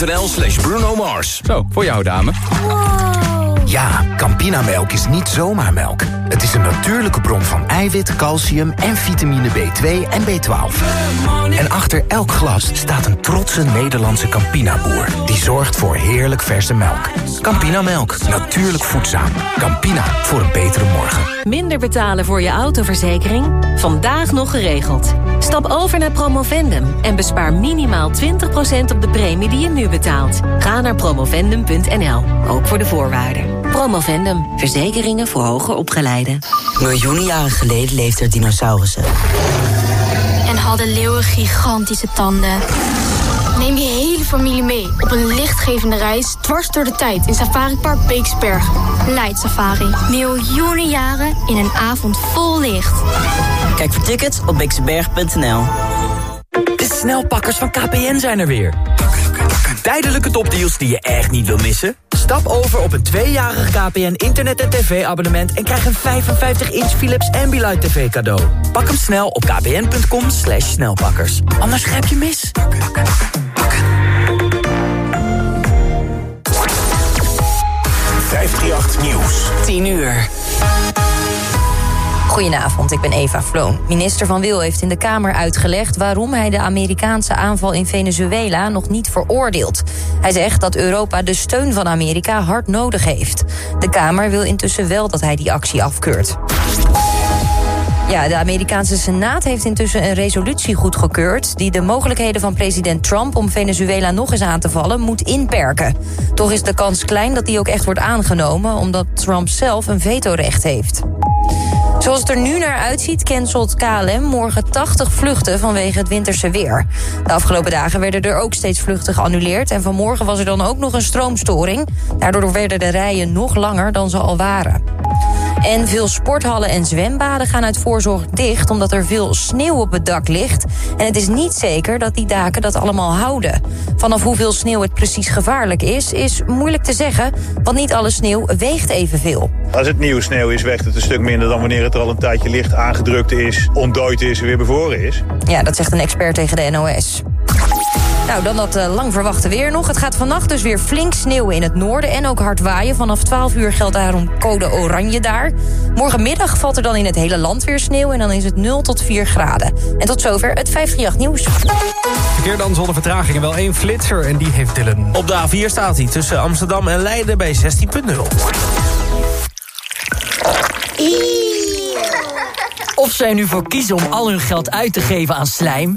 campina.nl slash Bruno Mars. Zo, voor jou dame. Ja, Campinamelk is niet zomaar melk. Het is een natuurlijke bron van eiwit, calcium en vitamine B2 en B12. En achter elk glas staat een trotse Nederlandse Campina-boer... die zorgt voor heerlijk verse melk. Campinamelk, natuurlijk voedzaam. Campina, voor een betere morgen. Minder betalen voor je autoverzekering? Vandaag nog geregeld. Stap over naar Promovendum en bespaar minimaal 20% op de premie die je nu betaalt. Ga naar promovendum.nl, ook voor de voorwaarden. Promovendum, verzekeringen voor hoger opgeleiden. Miljoenen jaren geleden leefden er dinosaurussen. En hadden leeuwen gigantische tanden. Neem je hele familie mee op een lichtgevende reis dwars door de tijd in Safari Park Beeksberg. Light Safari. Miljoenen jaren in een avond vol licht. Kijk voor tickets op beeksberg.nl. De snelpakkers van KPN zijn er weer. Tijdelijke topdeals die je echt niet wil missen? Stap over op een tweejarig KPN internet- en tv-abonnement... en krijg een 55-inch Philips Ambilight TV cadeau. Pak hem snel op kpn.com slash snelpakkers. Anders grijp je mis. 538 Nieuws. 10 uur. Goedenavond, ik ben Eva Floon. Minister Van Wil heeft in de Kamer uitgelegd... waarom hij de Amerikaanse aanval in Venezuela nog niet veroordeelt. Hij zegt dat Europa de steun van Amerika hard nodig heeft. De Kamer wil intussen wel dat hij die actie afkeurt. Ja, de Amerikaanse Senaat heeft intussen een resolutie goedgekeurd... die de mogelijkheden van president Trump om Venezuela nog eens aan te vallen moet inperken. Toch is de kans klein dat die ook echt wordt aangenomen... omdat Trump zelf een vetorecht heeft. Zoals het er nu naar uitziet, cancelt KLM morgen 80 vluchten vanwege het winterse weer. De afgelopen dagen werden er ook steeds vluchten geannuleerd... en vanmorgen was er dan ook nog een stroomstoring. Daardoor werden de rijen nog langer dan ze al waren. En veel sporthallen en zwembaden gaan uit voorzorg dicht... omdat er veel sneeuw op het dak ligt. En het is niet zeker dat die daken dat allemaal houden. Vanaf hoeveel sneeuw het precies gevaarlijk is, is moeilijk te zeggen... want niet alle sneeuw weegt evenveel. Als het nieuwe sneeuw is, weegt het een stuk minder dan wanneer het er al een tijdje licht aangedrukt is, ontdooid is en weer bevroren is. Ja, dat zegt een expert tegen de NOS. Nou, dan dat uh, lang verwachte weer nog. Het gaat vannacht dus weer flink sneeuwen in het noorden en ook hard waaien. Vanaf 12 uur geldt daarom code oranje daar. Morgenmiddag valt er dan in het hele land weer sneeuw... en dan is het 0 tot 4 graden. En tot zover het 538 nieuws. Verkeer dan zonder vertraging en wel één flitser en die heeft Dylan. Op de A4 staat hij tussen Amsterdam en Leiden bij 16.0. Of zij nu voor kiezen om al hun geld uit te geven aan slijm...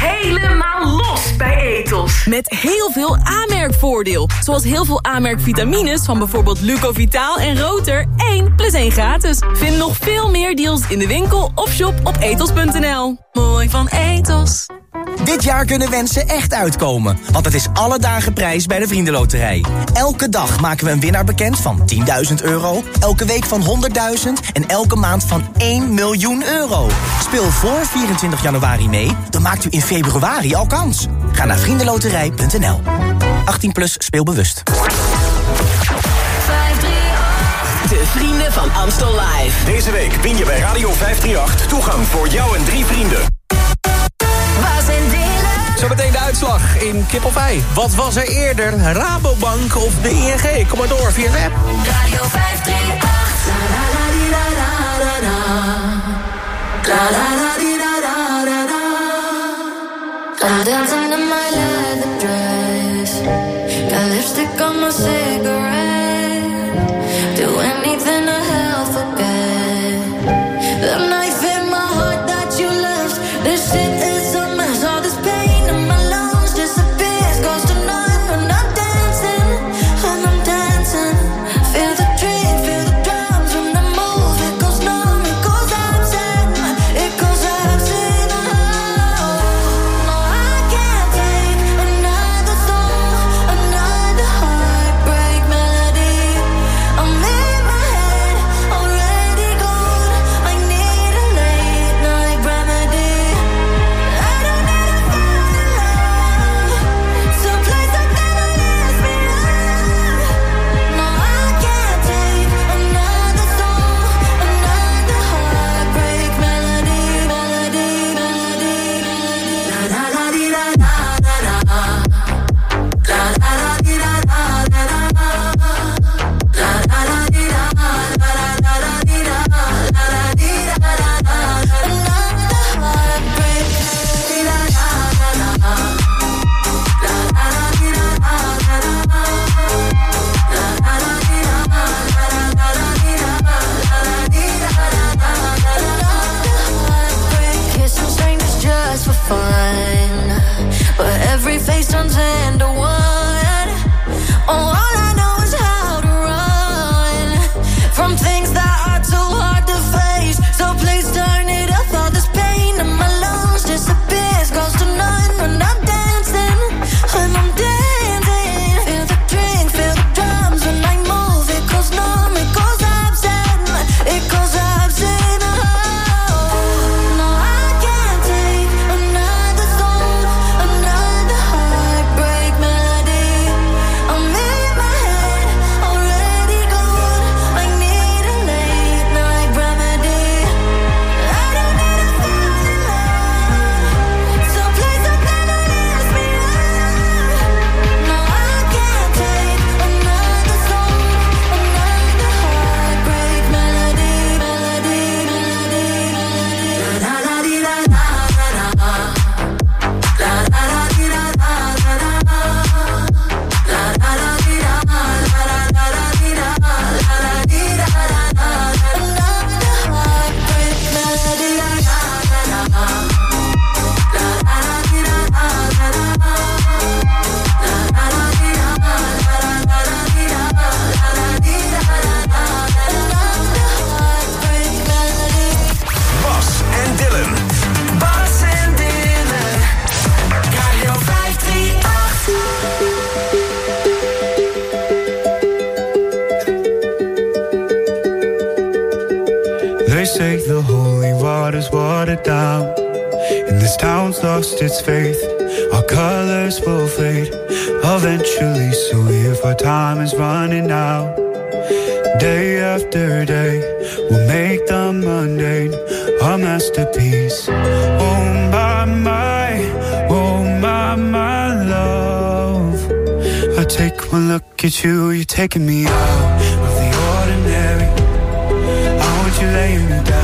Helemaal los bij Etos. Met heel veel aanmerkvoordeel. Zoals heel veel aanmerkvitamines van bijvoorbeeld Lucovitaal en Roter. 1 plus 1 gratis. Vind nog veel meer deals in de winkel of shop op etos.nl. Mooi van Etos. Dit jaar kunnen wensen echt uitkomen, want het is alle dagen prijs bij de Vriendenloterij. Elke dag maken we een winnaar bekend van 10.000 euro, elke week van 100.000 en elke maand van 1 miljoen euro. Speel voor 24 januari mee, dan maakt u in februari al kans. Ga naar vriendenloterij.nl. 18 plus speelbewust. De Vrienden van Amstel Live. Deze week win je bij Radio 538 toegang voor jou en drie vrienden. Zometeen de uitslag in Kip of Ei. Wat was er eerder, Rabobank of de ING? Kom maar door via de app. Radio 538. La la la di la la la la. La la la di la la la la. I'm dancing in my leather hands and faith, our colors will fade eventually. So if our time is running out, day after day, we'll make the mundane a masterpiece. Oh my my, oh my my love. I take one look at you, you're taking me out of the ordinary. I want you laying me down.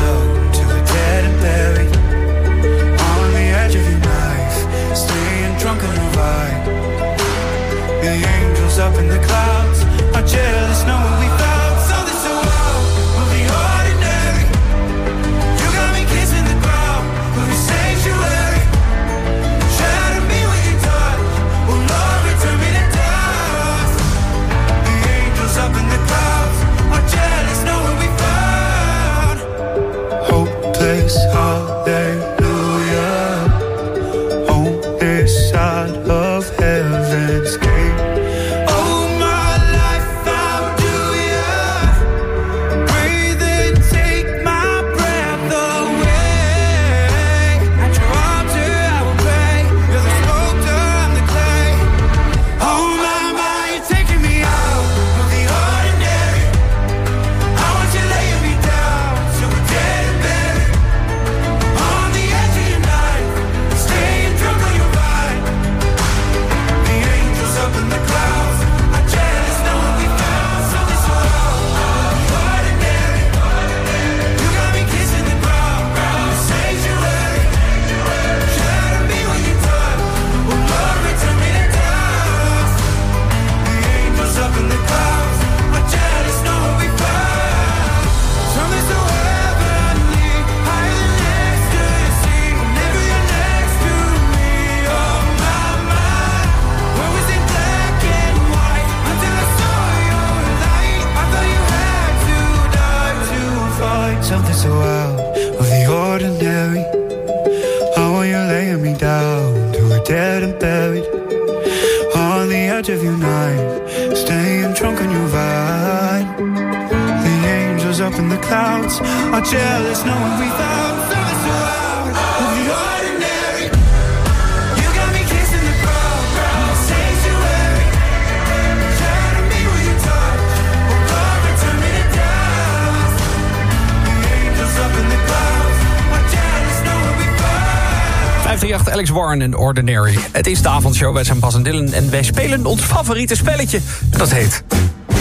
in Ordinary. Het is de avondshow, wij zijn Bas en Dylan... en wij spelen ons favoriete spelletje. Dat heet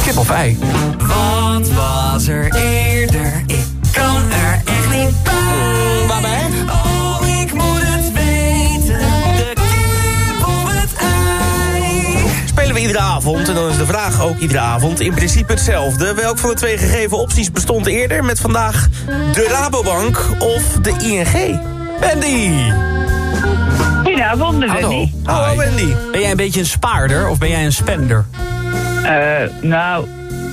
Kip of Ei. Wat was er eerder? Ik kan er echt niet bij. Waarbij? Oh, ik moet het weten. De kip of het ei. Spelen we iedere avond. En dan is de vraag ook iedere avond in principe hetzelfde. Welk van de twee gegeven opties bestond eerder? Met vandaag de Rabobank of de ING? Wendy! De Hallo. Wendy. Hallo Wendy. Ben jij een beetje een spaarder of ben jij een spender? Eh, nou,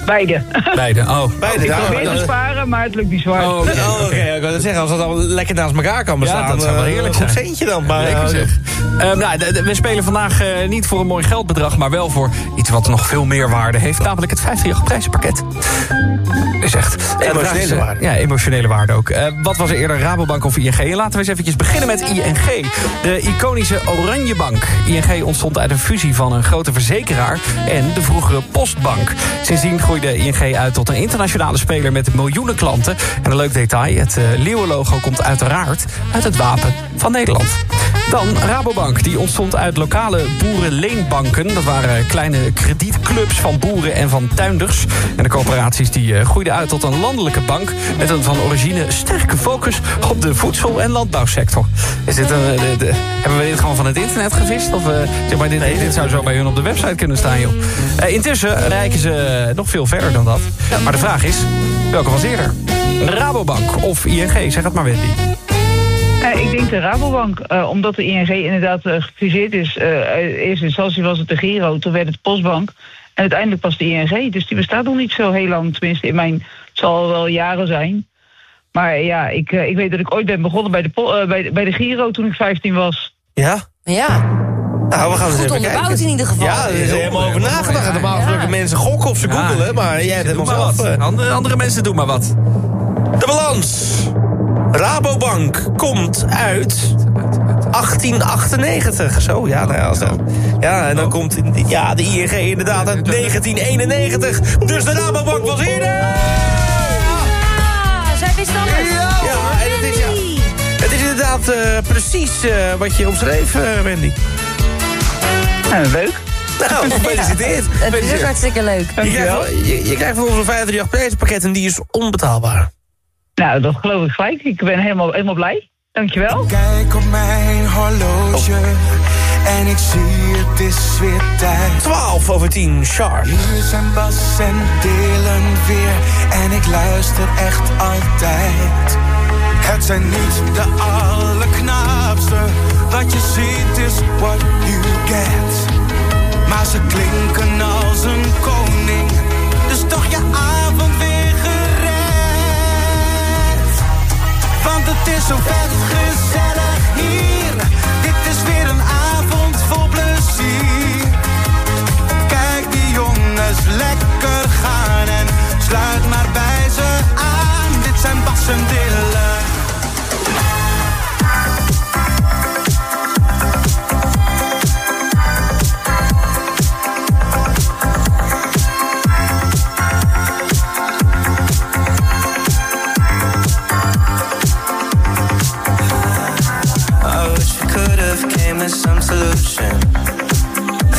beide. Beide. Oh. Beide, Ik ja, probeer te sparen, maar het lukt niet zwaar. Oh, oké. Oh, oké. Ik net zeggen, als dat allemaal lekker naast elkaar kan bestaan. Ja, dat zou wel eh, heerlijk een goed zijn. centje dan. Maar, Lekker eh, zeg. Ehm, nou, we spelen vandaag eh, niet voor een mooi geldbedrag... maar wel voor iets wat nog veel meer waarde heeft. Namelijk het 538 prijzenpakket. Is echt. Emotionele is, eh, waarde. Ja, emotionele waarde ook. Eh, wat was er eerder, Rabobank of ING? En laten we eens eventjes beginnen met ING. De iconische Oranje Bank. ING ontstond uit een fusie van een grote verzekeraar... en de vroegere Postbank. Sindsdien groeide ING uit tot een internationale speler... met miljoenen klanten. En een leuk detail, het leeuwenlogo komt uiteraard... uit het wapen van Nederland. Dan Rabobank, die ontstond uit lokale boerenleenbanken. Dat waren kleine kredietclubs van boeren en van tuinders. En de coöperaties die eh, groeiden uit tot een landelijke bank... met een van origine sterke focus op de voedsel- en landbouwsector. Is dit een, de- de- hebben we dit gewoon van het internet gevist? Of eh, zeg maar, dit, dit zou zo bij hun op de website kunnen staan, joh. Eh, intussen reiken ze nog veel verder dan dat. Maar de vraag is, welke was eerder? Rabobank of ING? Zeg het maar, Wendy. Eh, ik denk de Rabobank, eh, omdat de ING inderdaad eh, gefuseerd is. eh in eerste instantie was het de Giro, toen werd het Postbank. En uiteindelijk pas de ING. Dus die bestaat nog niet zo heel lang. Tenminste, in mijn, het zal wel jaren zijn. Maar ja, ik, ik weet dat ik ooit ben begonnen bij de, bij, de- bij de Giro toen ik 15 was. Ja? Ja. Nou, we gaan eens Goed even onderbouwd kijken. in ieder geval. Ja, er is helemaal over nagedacht. Normaal ja. gesproken mensen gokken of ze Ja. googelen, maar jij hebt maar wat. Andere, andere mensen doen maar wat. De balans. Rabobank komt uit 1898. Zo, ja, nou ja, ja en dan komt ja, de ING inderdaad uit 1991. Dus de Rabobank was eerder. Ah, zij wist alles. Ja, en het is, ja, het is inderdaad eh, precies eh, wat je omschreef, eh, Wendy. Nou, leuk. Nou, gefeliciteerd. Het is ook hartstikke leuk. Je krijgt, van- je, je krijgt van onze 538 prijzenpakket en die is onbetaalbaar. Nou, dat geloof ik gelijk. Ik ben helemaal, helemaal blij. Dankjewel. Kijk op mijn horloge en ik zie het is weer tijd. 12 over 10, sharp. Hier zijn Bas en Dylan weer en ik luister echt altijd. Het zijn niet de allerknaapste, wat je ziet is what you get. Maar ze klinken als een koning, het is zo vet gezellig hier. Dit is weer een avond vol plezier. Kijk die jongens lekker gaan en sluit maar bij ze aan. Dit zijn Bas. Have some solution.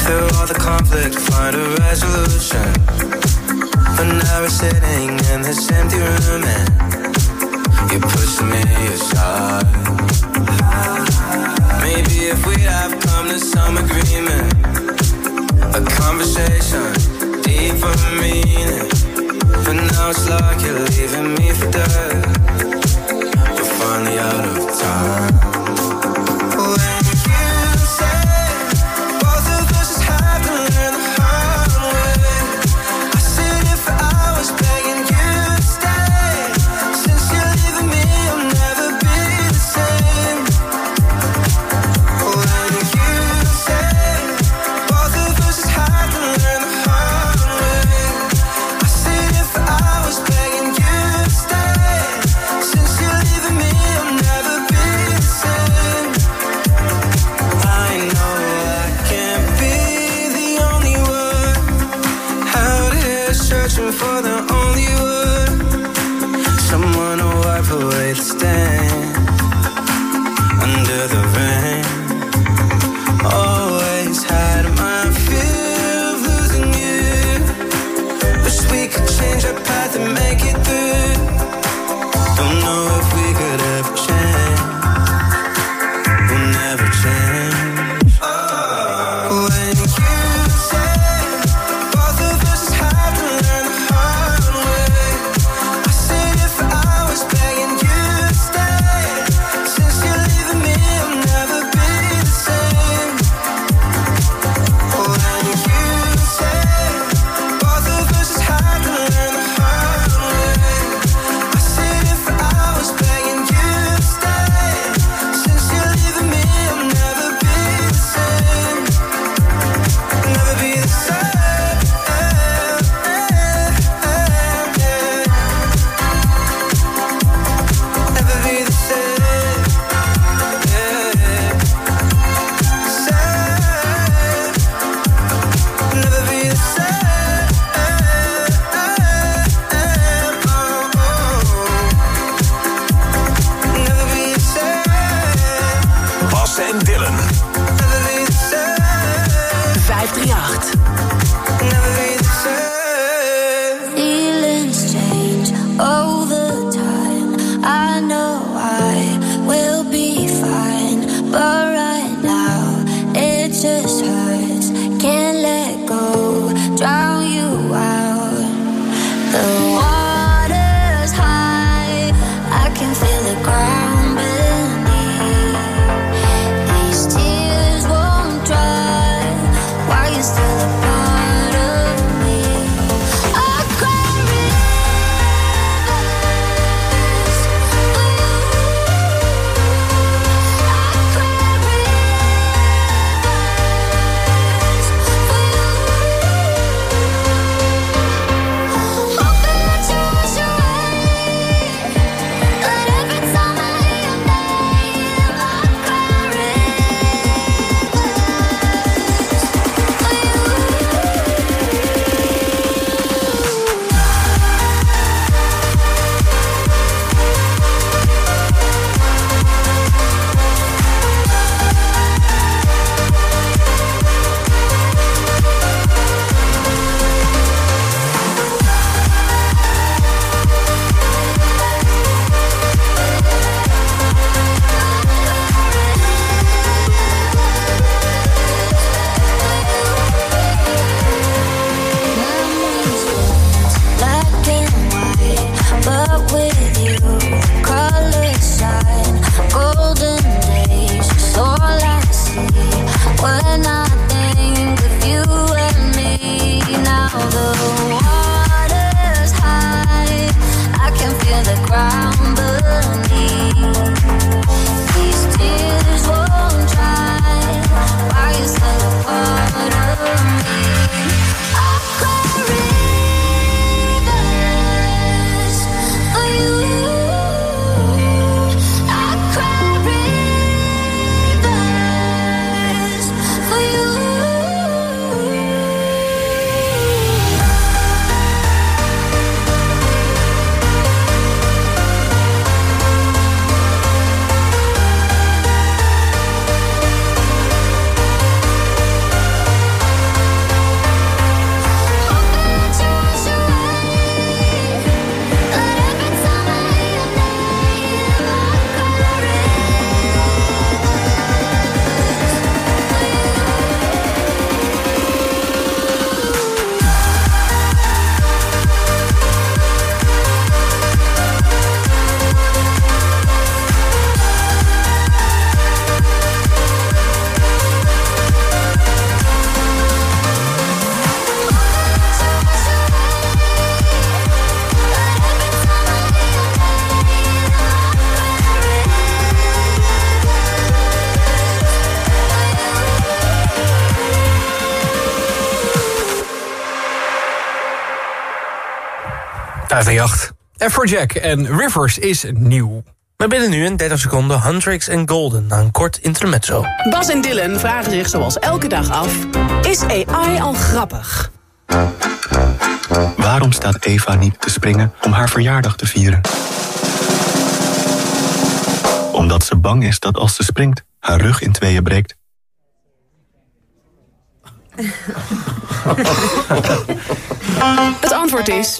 Through all the conflict, find a resolution. But now we're sitting in this empty room and you're pushing me aside. Maybe if we'd have come to some agreement, a conversation, deeper meaning. But now it's like you're leaving me for dead. We're finally out of time. Afrojack en Rivers is nieuw. Maar binnen nu in 30 seconden Huntrix en Golden... na een kort intermezzo. Bas en Dylan vragen zich zoals elke dag af... is AI al grappig? Waarom staat Eva niet te springen om haar verjaardag te vieren? Omdat ze bang is dat als ze springt, haar rug in tweeën breekt. Het antwoord is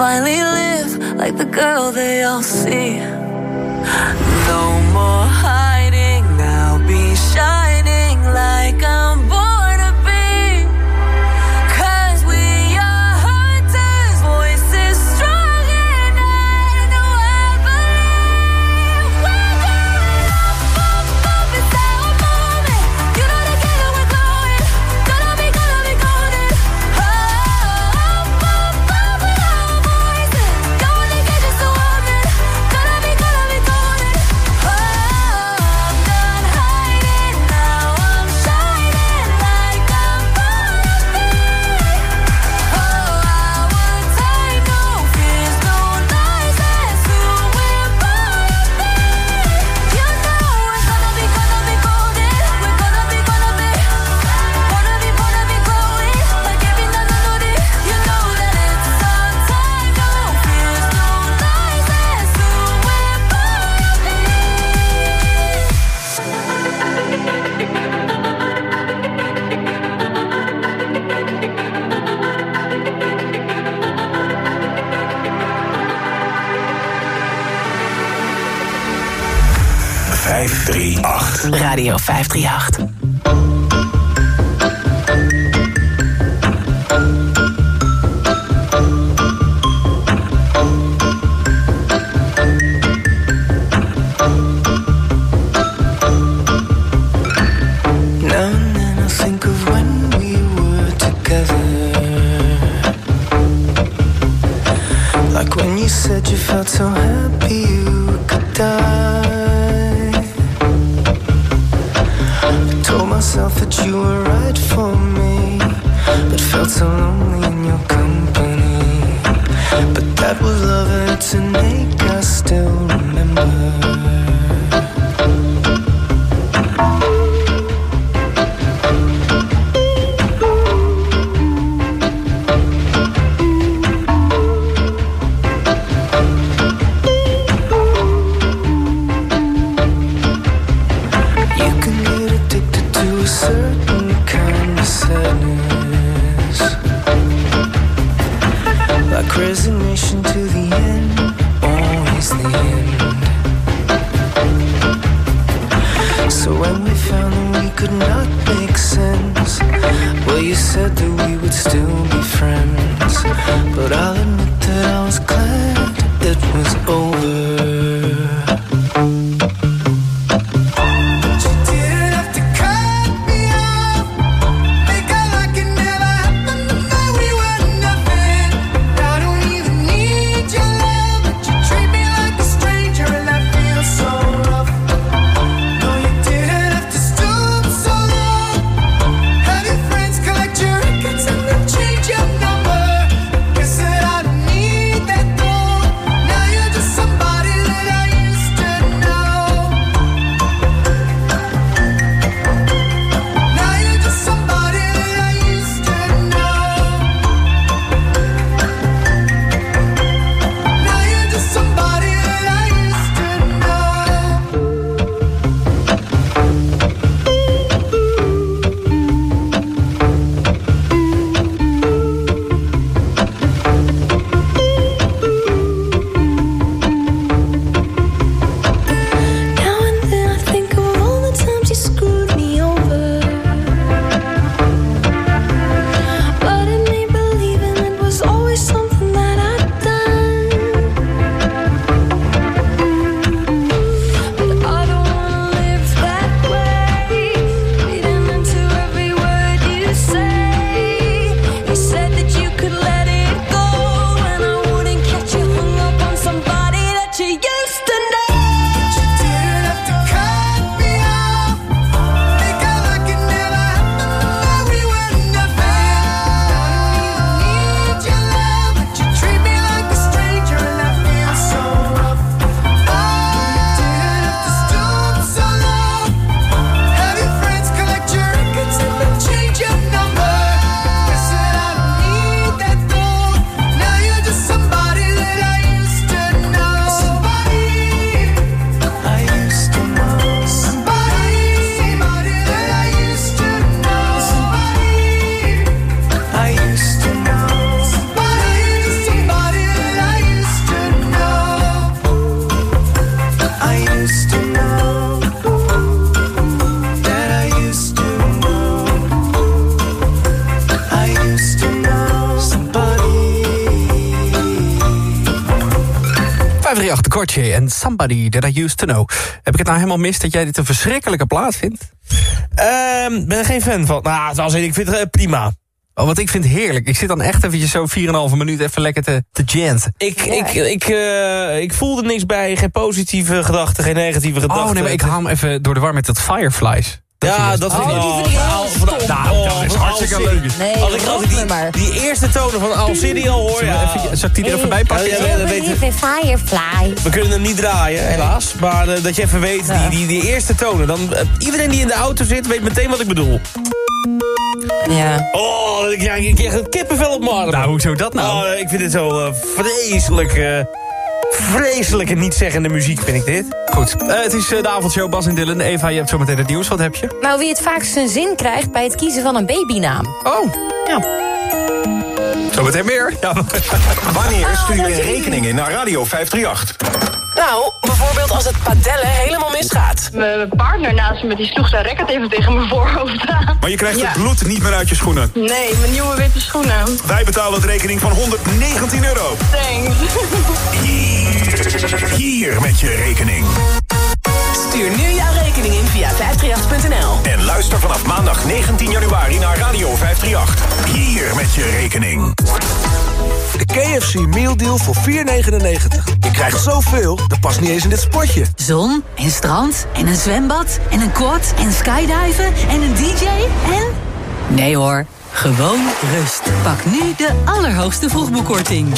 finally live like the girl they all see. No more. 538. Somebody That I Used To Know. Heb ik het nou helemaal mis dat jij dit een verschrikkelijke plaat vindt? Ehm, ben er geen fan van. Nou, zoals ik, ik vind het eh, prima. Oh, wat ik vind heerlijk. Ik zit dan echt eventjes zo 4,5 minuut even lekker te, te janten. Ik, ik, ik, eh, ik voelde niks bij. Geen positieve gedachten, geen negatieve gedachten. Oh nee, maar ik haal hem even door de war met dat Fireflies. Ja, dat vind ik... Oh, Oh, die vind ik Al- heel van- stom. nou, Oh, dat is van hartstikke Al leuk. Nee, Als ik, maar. die, die eerste tonen van Al City al hoor, ja. even- zal ik die er even bij pakken? Ja, ja, dat weet ik. Firefly. We kunnen hem niet draaien, helaas. Maar eh, dat je even weet, die, die, die eerste tonen. Dan, eh, iedereen die in de auto zit, weet meteen wat ik bedoel. Ja. Oh, ik krijg, het kippenvel op mijn arm. Nou, hoezo dat nou? Oh, ik vind het zo eh, vreselijk... vreselijke niet-zeggende muziek, vind ik dit. Goed, Eh, het is eh, de avondshow Bas en Dylan. Eva, je hebt zometeen het nieuws. Wat heb je? Nou, wie het vaakst zijn zin krijgt bij het kiezen van een babynaam. Oh, ja. Zometeen meer. Ja. Wanneer stuur je een rekening in naar Radio 538? Nou, bijvoorbeeld als het padellen helemaal misgaat. Mijn partner naast me die sloeg zijn racket even tegen mijn voorhoofd aan. Maar je krijgt Ja. het bloed niet meer uit je schoenen. Nee, mijn nieuwe witte schoenen. Wij betalen een rekening van 119 euro. Thanks. Hier, met je rekening. Stuur nu jouw rekening in via 538.nl. En luister vanaf maandag 19 januari naar Radio 538. Hier met je rekening. De KFC Meal Deal voor 4,99. Je krijgt zoveel, dat past niet eens in dit spotje. Zon en strand en een zwembad en een quad en skydiven en een DJ en... Nee hoor, gewoon rust. Pak nu de allerhoogste vroegboekkorting.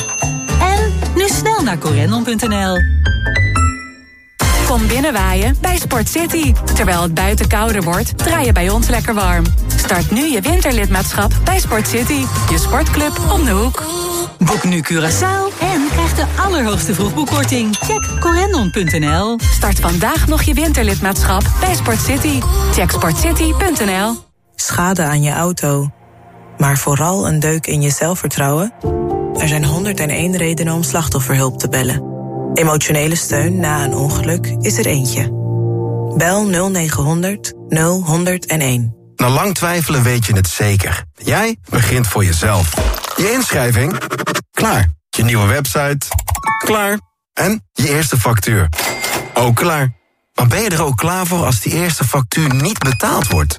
Nu snel naar corendon.nl. Kom binnenwaaien bij Sport City. Terwijl het buiten kouder wordt, draai je bij ons lekker warm. Start nu je winterlidmaatschap bij Sport City. Je sportclub om de hoek. Boek nu Curaçao en krijg de allerhoogste vroegboekkorting. Check corendon.nl. Start vandaag nog je winterlidmaatschap bij Sport City. Check sportcity.nl. Schade aan je auto. Maar vooral een deuk in je zelfvertrouwen? Er zijn 101 redenen om slachtofferhulp te bellen. Emotionele steun na een ongeluk is er eentje. Bel 0900 0101. Na lang twijfelen weet je het zeker. Jij begint voor jezelf. Je inschrijving? Klaar. Je nieuwe website? Klaar. En je eerste factuur? Ook klaar. Maar ben je er ook klaar voor als die eerste factuur niet betaald wordt?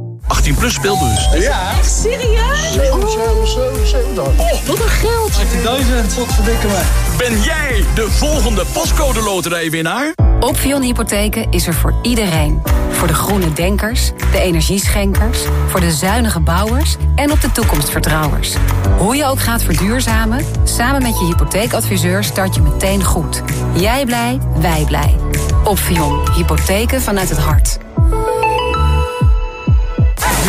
18 plus speelbus. Ja. Echt serieus? Oh, wat een geld. 18.000. Wat verdikken me. Ben jij de volgende postcode loterijwinnaar? Opvion Hypotheken is er voor iedereen. Voor de groene denkers, de energieschenkers, voor de zuinige bouwers en op de toekomstvertrouwers. Hoe je ook gaat verduurzamen, samen met je hypotheekadviseur start je meteen goed. Jij blij, wij blij. Opvion Hypotheken vanuit het hart.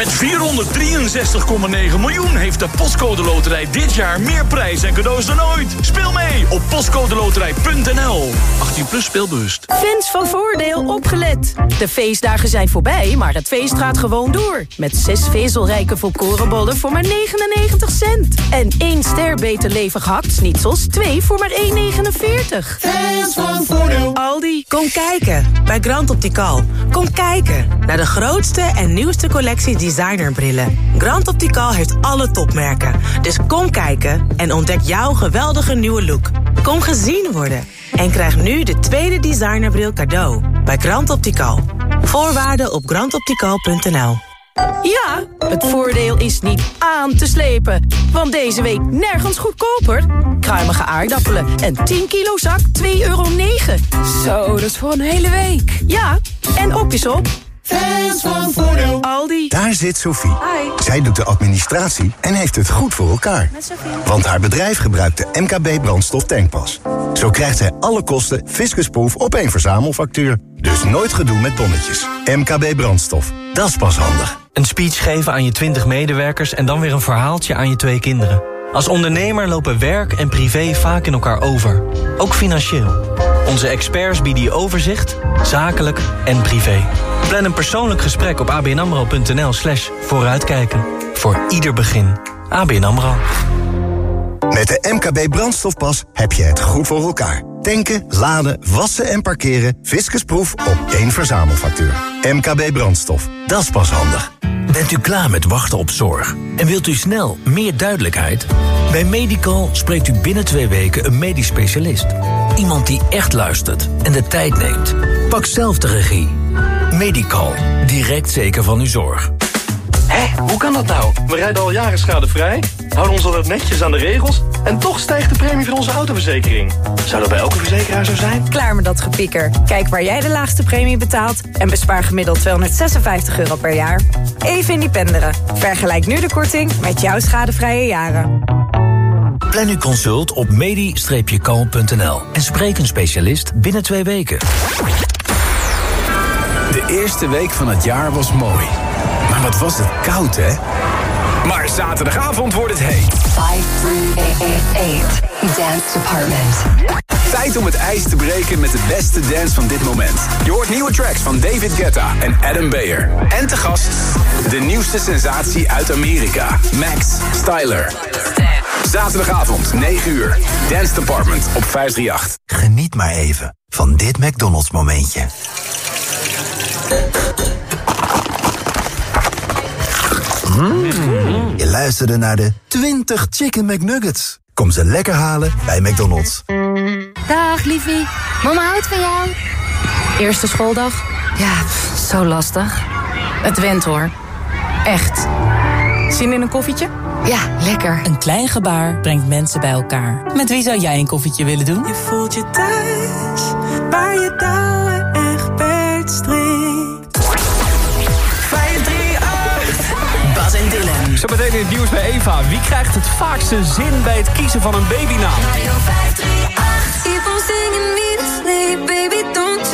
Met 463,9 miljoen heeft de Postcode Loterij dit jaar meer prijs en cadeaus dan ooit. Speel mee op postcodeloterij.nl. 18 plus speelbewust. Fans van Voordeel opgelet. De feestdagen zijn voorbij, maar het feest gaat gewoon door. Met zes vezelrijke volkorenbollen voor maar 99 cent. En één ster beter levig hakt-snitsels, twee voor maar 1,49. Fans van Voordeel. Aldi. Kom kijken bij Grand Optical. Kom kijken naar de grootste en nieuwste collectie designerbrillen. Grand Optical heeft alle topmerken. Dus kom kijken en ontdek jouw geweldige nieuwe look. Kom gezien worden en krijg nu de tweede designerbril cadeau bij Grand Optical. Voorwaarden op grandoptical.nl. Ja, het voordeel is niet aan te slepen. Want deze week nergens goedkoper. Kruimige aardappelen en 10 kilo zak 2,9 euro. Zo, dat is voor een hele week. Ja, en op is op. Fans van Voordeel. Aldi. Daar zit Sophie. Hi. Zij doet de administratie en heeft het goed voor elkaar. Met Sophie. Want haar bedrijf gebruikt de MKB brandstof tankpas. Zo krijgt zij alle kosten fiscusproof op één verzamelfactuur. Dus nooit gedoe met tonnetjes. MKB brandstof. Dat is pas handig. Een speech geven aan je 20 medewerkers en dan weer een verhaaltje aan je twee kinderen. Als ondernemer lopen werk en privé vaak in elkaar over. Ook financieel. Onze experts bieden je overzicht, zakelijk en privé. Plan een persoonlijk gesprek op abnamro.nl slash vooruitkijken. Voor ieder begin. ABN AMRO. Met de MKB brandstofpas heb je het goed voor elkaar. Tanken, laden, wassen en parkeren. Fiscusproef op één verzamelfactuur. MKB brandstof. Dat is pas handig. Bent u klaar met wachten op zorg? En wilt u snel meer duidelijkheid? Bij Medical spreekt u binnen twee weken een medisch specialist. Iemand die echt luistert en de tijd neemt. Pak zelf de regie. Medical. Direct zeker van uw zorg. Hé, hoe kan dat nou? We rijden al jaren schadevrij, houden ons altijd netjes aan de regels... en toch stijgt de premie van onze autoverzekering. Zou dat bij elke verzekeraar zo zijn? Klaar met dat gepieker. Kijk waar jij de laagste premie betaalt... en bespaar gemiddeld 256 euro per jaar. Even independeren. Vergelijk nu de korting met jouw schadevrije jaren. Plan uw consult op medi-kalm.nl en spreek een specialist binnen twee weken. De eerste week van het jaar was mooi. Maar wat was het koud, hè? Maar zaterdagavond wordt het heet. 5388 Dance Department. Tijd om het ijs te breken met de beste dance van dit moment. Je hoort nieuwe tracks van David Guetta en Adam Beyer. En te gast, de nieuwste sensatie uit Amerika. Max Styler. Zaterdagavond, 9 uur. Dance Department op 538. Geniet maar even van dit McDonald's momentje. Mm. Je luisterde naar de 20 Chicken McNuggets. Kom ze lekker halen bij McDonald's. Dag, liefie. Mama houdt van jou. Eerste schooldag? Ja, pff, zo lastig. Het went hoor. Echt. Zin in een koffietje? Ja, lekker. Een klein gebaar brengt mensen bij elkaar. Met wie zou jij een koffietje willen doen? Je voelt je thuis, waar je touwen echt beetstrikt. 538. Bas en Dylan. Zo meteen in het nieuws bij Eva. Wie krijgt het vaakste zin bij het kiezen van een babynaam? Keep on singing me to sleep, baby, don't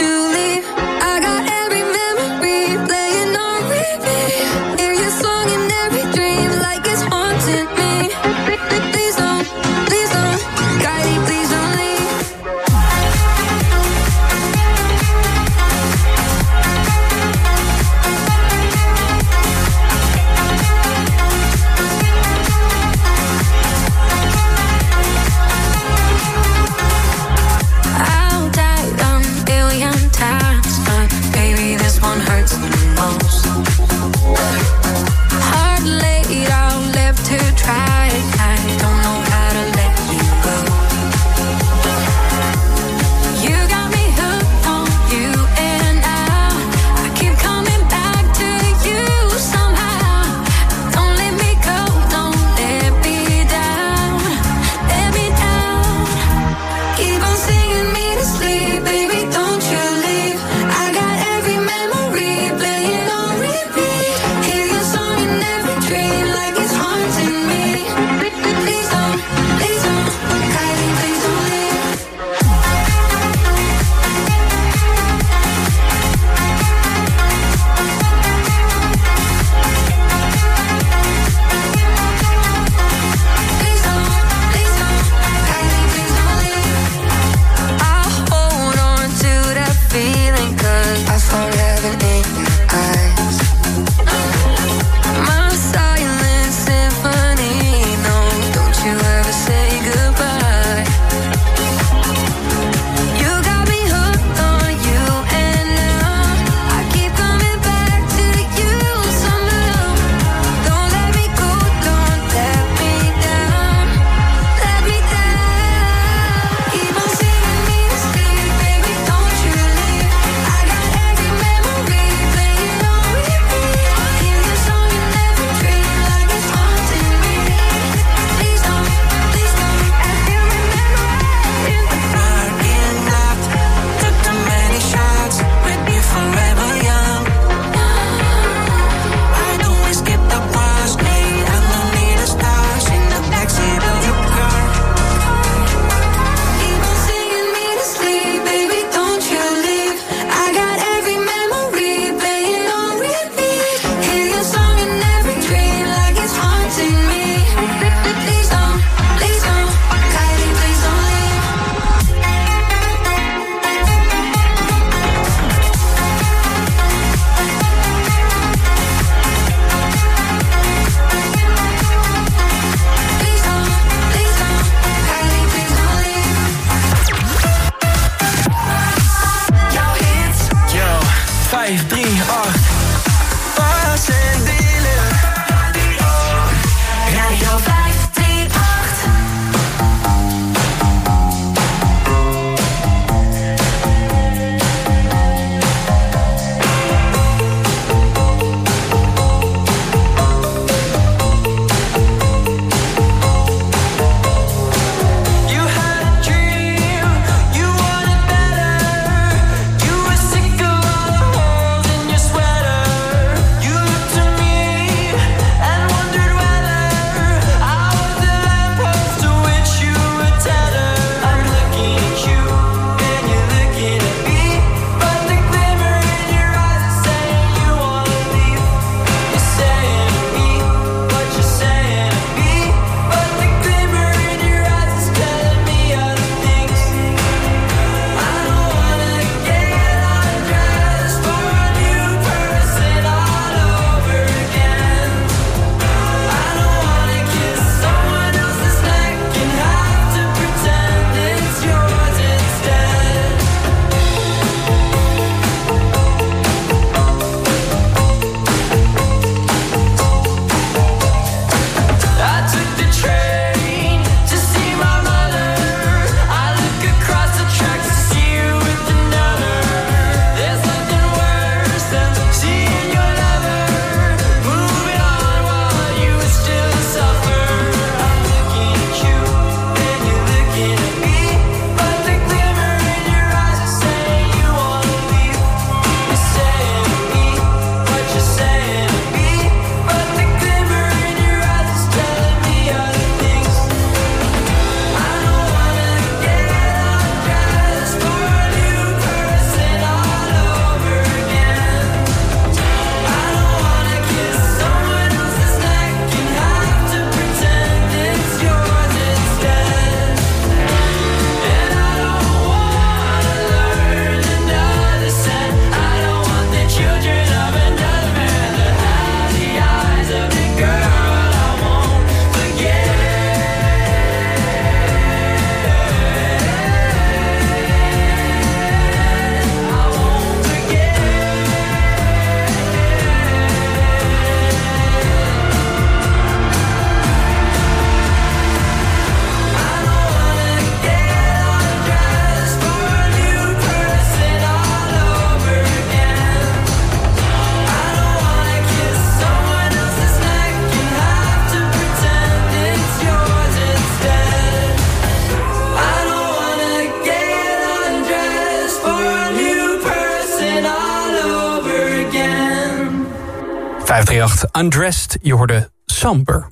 538 Undressed, je hoorde Samber.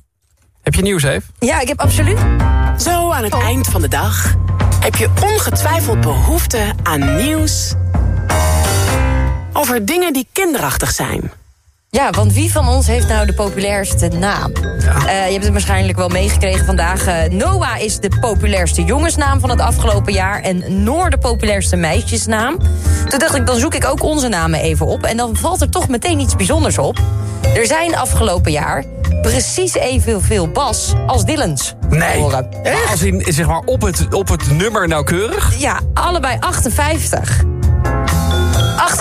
Heb je nieuws, Eve? Ja, ik heb absoluut. Zo aan het eind van de dag heb je ongetwijfeld behoefte aan nieuws over dingen die kinderachtig zijn. Ja, want wie van ons heeft nou de populairste naam? Eh, je hebt het waarschijnlijk wel meegekregen vandaag. Eh, Noah is de populairste jongensnaam van het afgelopen jaar... en Noor de populairste meisjesnaam. Toen dacht ik, dan zoek ik ook onze namen even op... en dan valt er toch meteen iets bijzonders op. Er zijn afgelopen jaar precies evenveel Bas als Dillens. Nee. Als in, zeg maar, op het, op het nummer nauwkeurig? Ja, allebei 58.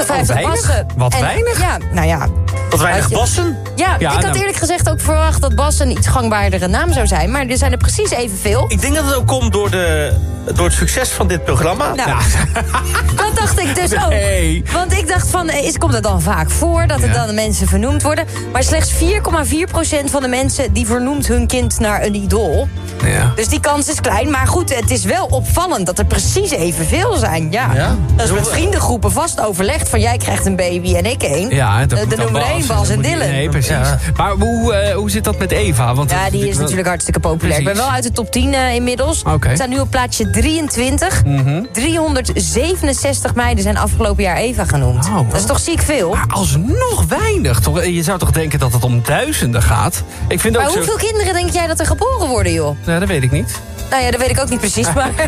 58 weinig? bassen. Wat En- weinig? Ja, nou ja. Wat weinig bassen? Ja, Ja, ik had nou- eerlijk gezegd ook verwacht dat Bas een iets gangbaardere naam zou zijn. Maar er zijn er precies evenveel. Ik denk dat het ook komt door, de, door het succes van dit programma. Nou, dat dacht ik dus ook. Want ik dacht van, eh, is, komt het dan vaak voor dat er dan mensen vernoemd worden? Maar slechts 4,4% van de mensen die vernoemt hun kind naar een idool. Ja. Dus die kans is klein. Maar goed, het is wel opvallend dat er precies evenveel zijn. Ja. Ja? Dat is met vriendengroepen vast overlegd van jij krijgt een baby en ik één. Ja, dat de nummer 1 Bas, Bas dat en Dylan. Nee, precies. Ja. Maar hoe, eh, hoe zit dat met Eva? Want Ja, die is natuurlijk hartstikke populair. Ik ben wel uit de top 10 eh, inmiddels. Oké. We staan nu op plaatsje 23. Mhm. 367 meiden zijn afgelopen jaar Eva genoemd. Oh, dat is toch ziek veel? Maar alsnog weinig. Toch? Je zou toch denken dat het om duizenden gaat? Ik vind Maar ook zo... hoeveel kinderen denk jij dat er geboren worden, joh? Ja, dat weet ik niet. Nou ja, dat weet ik ook niet precies, maar...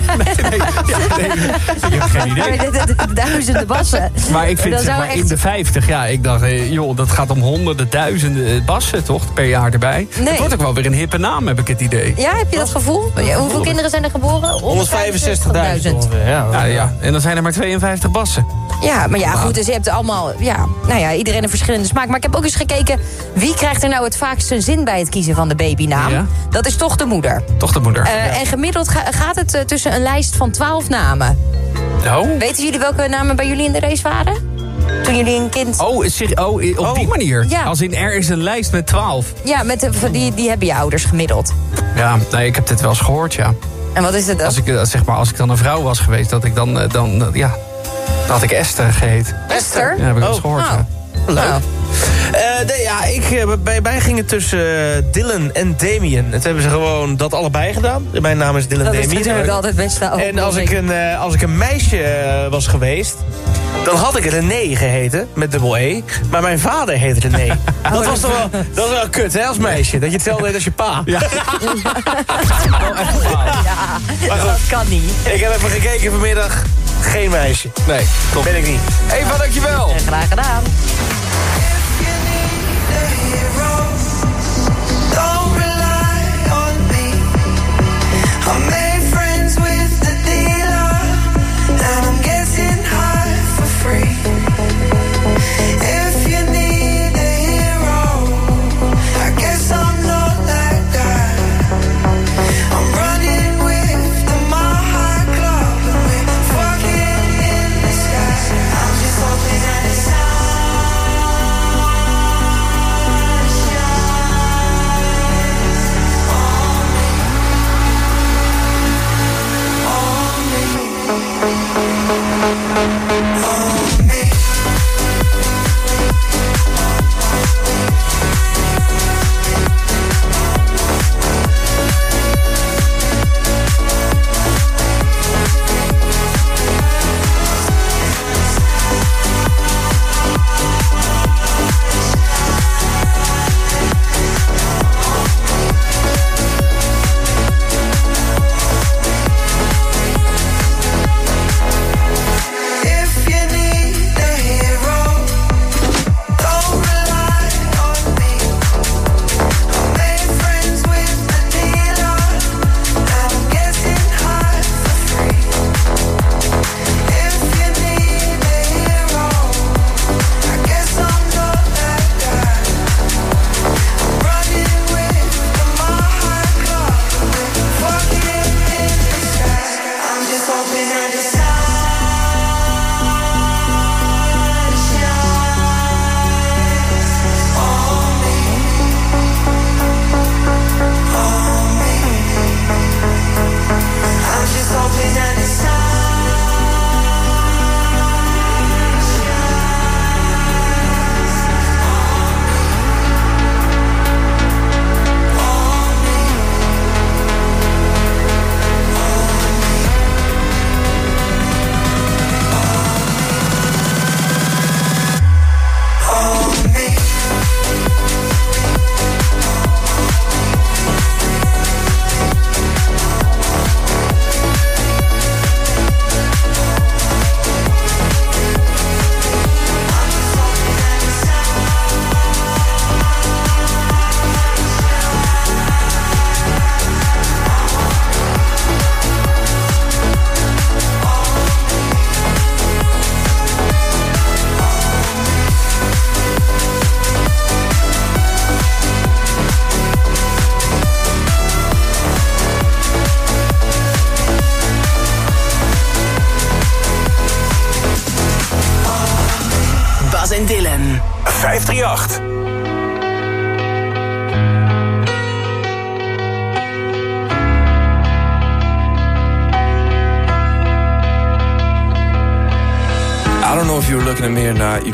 Ik heb geen idee. Duizenden bassen. Maar ik vind Dat zeg zou maar, echt- in de 50, ja, ik dacht, eh, joh, dat gaat om honderden, duizenden eh, bassen toch, per jaar erbij. Nee. Het wordt ook wel weer een hippe naam, heb ik het idee. Ja, heb je dat gevoel? Ja, hoeveel kinderen zijn er geboren? 165.000 ongeveer, ja. Ja, ja. En dan zijn er maar 52 bassen. Ja, maar ja, goed, dus je hebt allemaal... Ja, nou ja, iedereen een verschillende smaak. Maar ik heb ook eens gekeken... wie krijgt er nou het vaakst zijn zin bij het kiezen van de babynaam? Ja. Dat is toch de moeder. Toch de moeder. Eh, En gemiddeld ga- gaat het eh, tussen een lijst van 12 namen. oh. Weten jullie welke namen bij jullie in de race waren? Toen jullie een kind... Oh, oh, op die manier? Ja. Als in er is een lijst met 12. Ja, met de, die, die hebben je ouders gemiddeld. Ja, nee, ik heb dit wel eens gehoord, ja. En wat is het dan? Als ik, eh, zeg maar, als ik dan een vrouw was geweest, dat ik dan, eh, dan ja, dan had ik Esther geheet. Esther? Ja, heb ik wel eens Oh. gehoord, Oh. ja. Leuk. Nou, Eh, nee, ja, ik, eh, bij mij ging het tussen eh, Dylan en Damien. En toen hebben ze gewoon dat allebei gedaan. Mijn naam is Dylan dat is Damien. natuurlijk altijd best wel En als ik een, eh, als ik een meisje was geweest... dan had ik René geheten, met dubbel E. Maar mijn vader heette René. dat, was toch wel, dat was wel kut, hè, als meisje. Dat je hetzelfde heet als je pa. Ja. Maar goed, dat kan niet. ik heb even gekeken vanmiddag. Geen meisje. Nee, top. Ben ik niet. Eva, dankjewel. Graag gedaan.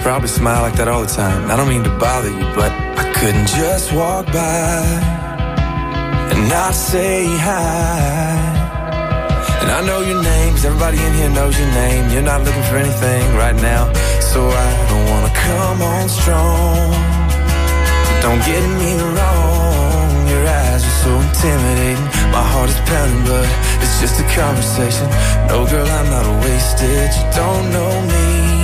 Probably smile like that all the time. I don't mean to bother you, but I couldn't just walk by and not say hi. And I know your name, 'cause everybody in here knows your name. You're not looking for anything right now, so I don't wanna come on strong. But don't get me wrong, your eyes are so intimidating. My heart is pounding, but it's just a conversation. No, girl, I'm not a wasted. You don't know me,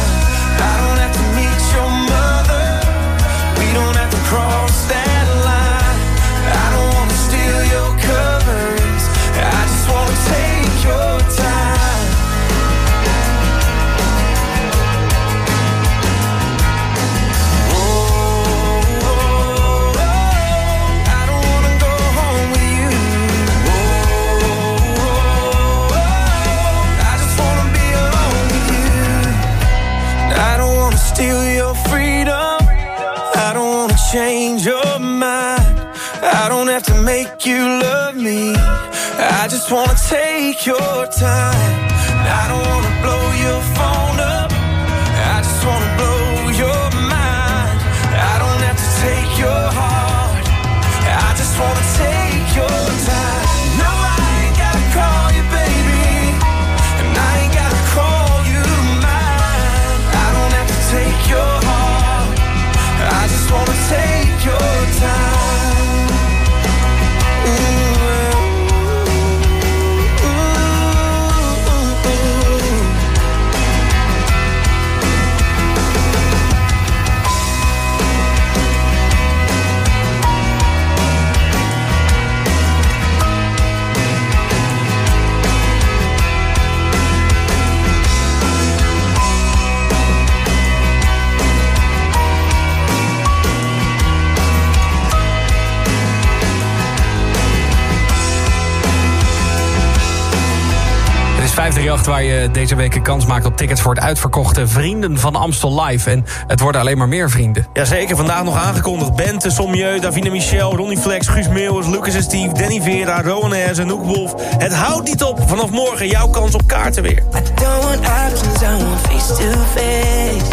Waar je deze week een kans maakt op tickets voor het uitverkochte Vrienden van Amstel Live. En het worden alleen maar meer vrienden. Jazeker, vandaag nog aangekondigd. Bente, Sommieu, Davina Michel, Ronnie Flex, Guus Meeuwis, Lucas en Steve, Danny Vera, Rowan Hers en Hoek Wolf. Het houdt niet op. Vanaf morgen jouw kans op kaarten weer. Don't want options, I want face to face.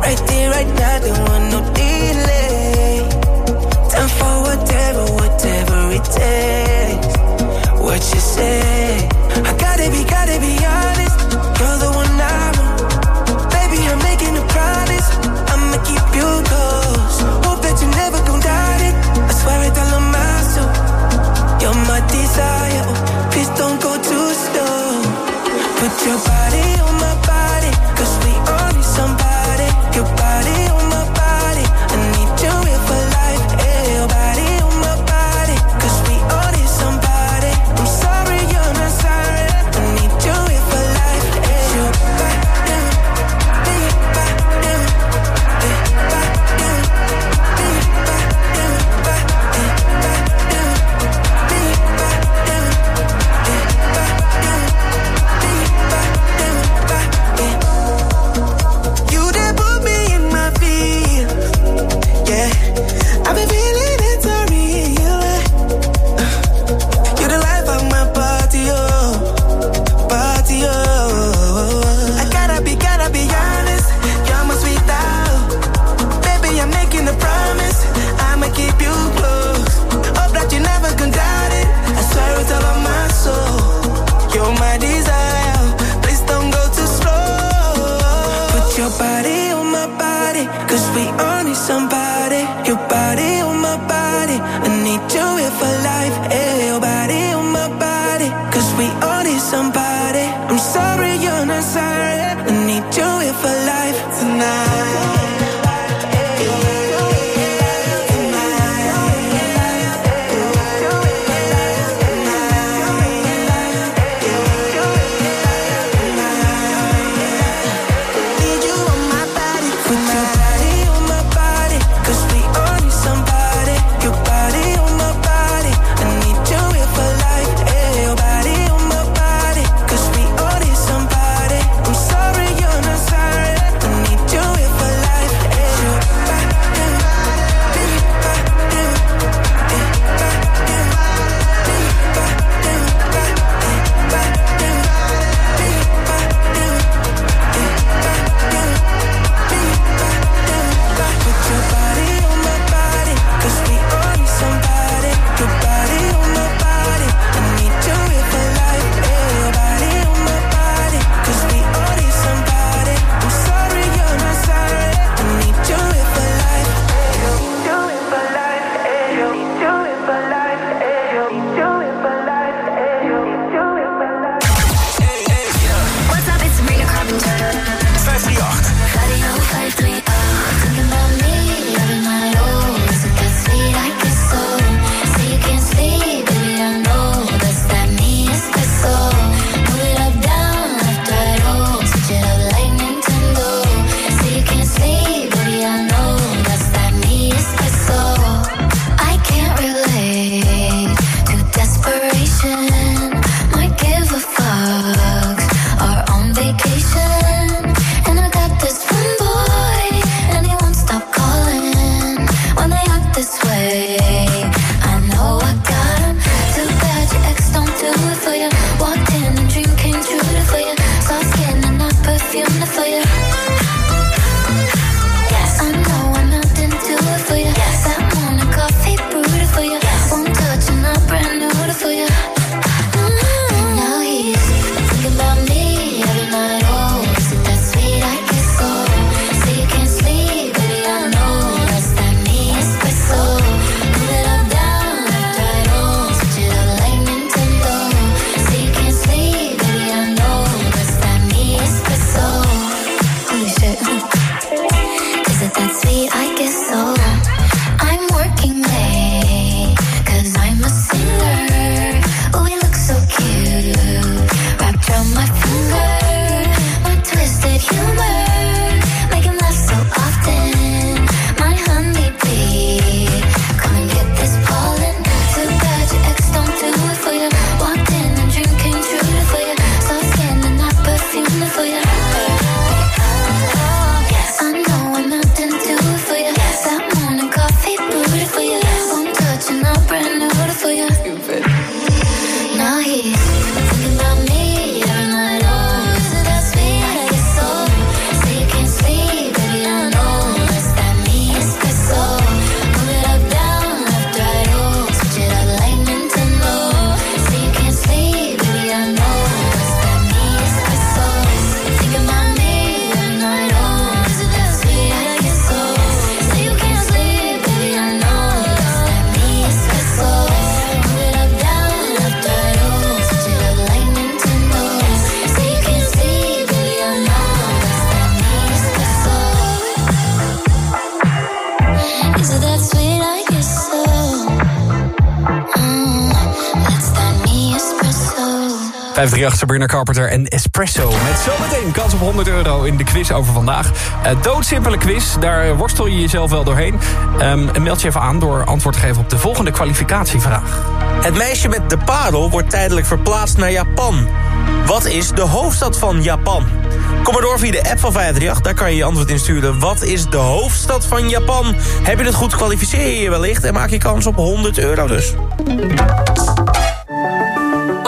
Right there, right now, don't want no delay. feeling it for you. 538 Sabrina Carpenter en Espresso. Met zometeen kans op 100 euro in de quiz over vandaag. Uh, doodsimpele quiz, daar worstel je jezelf wel doorheen. Um, en meld je even aan door antwoord te geven op de volgende kwalificatievraag. Het meisje met de parel wordt tijdelijk verplaatst naar Japan. Wat is de hoofdstad van Japan? Kom maar door via de app van 538, daar kan je je antwoord insturen. Wat is de hoofdstad van Japan? Heb je het goed, kwalificeer je je wellicht... en maak je kans op 100 euro dus.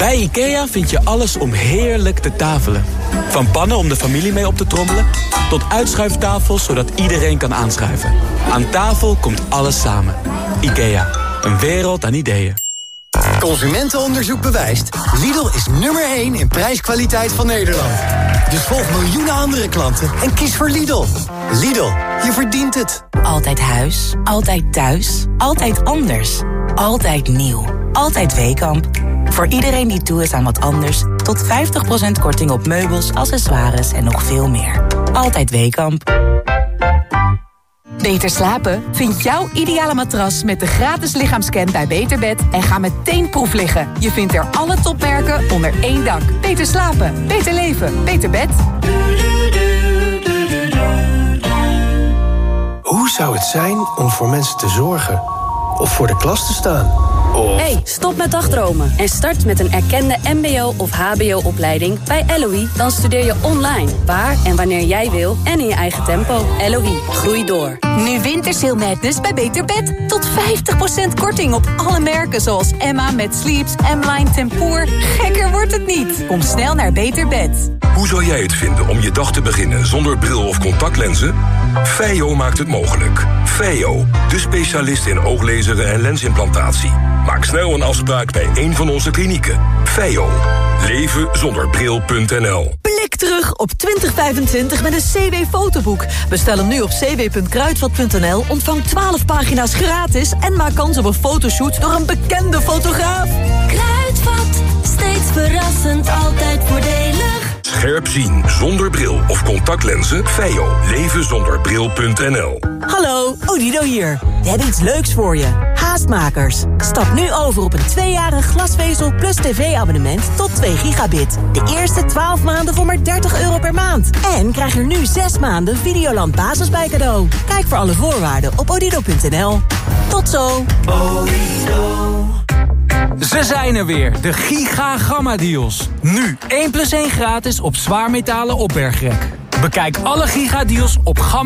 Bij IKEA vind je alles om heerlijk te tafelen. Van pannen om de familie mee op te trommelen... tot uitschuiftafels zodat iedereen kan aanschuiven. Aan tafel komt alles samen. IKEA, een wereld aan ideeën. Consumentenonderzoek bewijst. Lidl is nummer 1 in prijskwaliteit van Nederland. Dus volg miljoenen andere klanten en kies voor Lidl. Lidl, je verdient het. Altijd huis, altijd thuis, altijd anders. Altijd nieuw, altijd Weekamp. Voor iedereen die toe is aan wat anders... tot 50% korting op meubels, accessoires en nog veel meer. Altijd Weekamp. Beter slapen? Vind jouw ideale matras met de gratis lichaamscan bij Beterbed... en ga meteen proef liggen. Je vindt er alle topmerken onder één dak. Beter slapen, beter leven, beter bed. Hoe zou het zijn om voor mensen te zorgen? Of voor de klas te staan? Of... Hey, stop met dagdromen en start met een erkende mbo- of hbo-opleiding bij LOE. Dan studeer je online, waar en wanneer jij wil en in je eigen tempo. LOE, groei door. Nu Wintersail Madness bij Beter Bed. Tot 50% korting op alle merken zoals Emma met Sleeps, M-Line Tempoor. Gekker wordt het niet. Kom snel naar Beter Bed. Hoe zou jij het vinden om je dag te beginnen zonder bril of contactlenzen? Feio maakt het mogelijk. Feio, de specialist in ooglezeren en lensimplantatie. Maak snel een afspraak bij een van onze klinieken. Feio. Leven zonder bril.nl Blik terug op 2025 met een CW-fotoboek. Bestel hem nu op cw.kruidvat.nl, ontvang 12 pagina's gratis... en maak kans op een fotoshoot door een bekende fotograaf. Kruidvat, steeds verrassend, altijd voordelig. Scherp zien zonder bril of contactlenzen. Feio. Leven zonder bril.nl Hallo, Odido hier. We hebben iets leuks voor je. Haastmakers. Stap nu over op een tweejarig glasvezel plus tv-abonnement tot 2 gigabit. De eerste 12 maanden voor maar 30 euro per maand. En krijg er nu 6 maanden Videoland Basis bij cadeau. Kijk voor alle voorwaarden op odido.nl. Tot zo. Ze zijn er weer, de Giga Gamma Deals. Nu 1 plus 1 gratis op zwaarmetalen opbergrek. Bekijk alle Giga Deals op gamma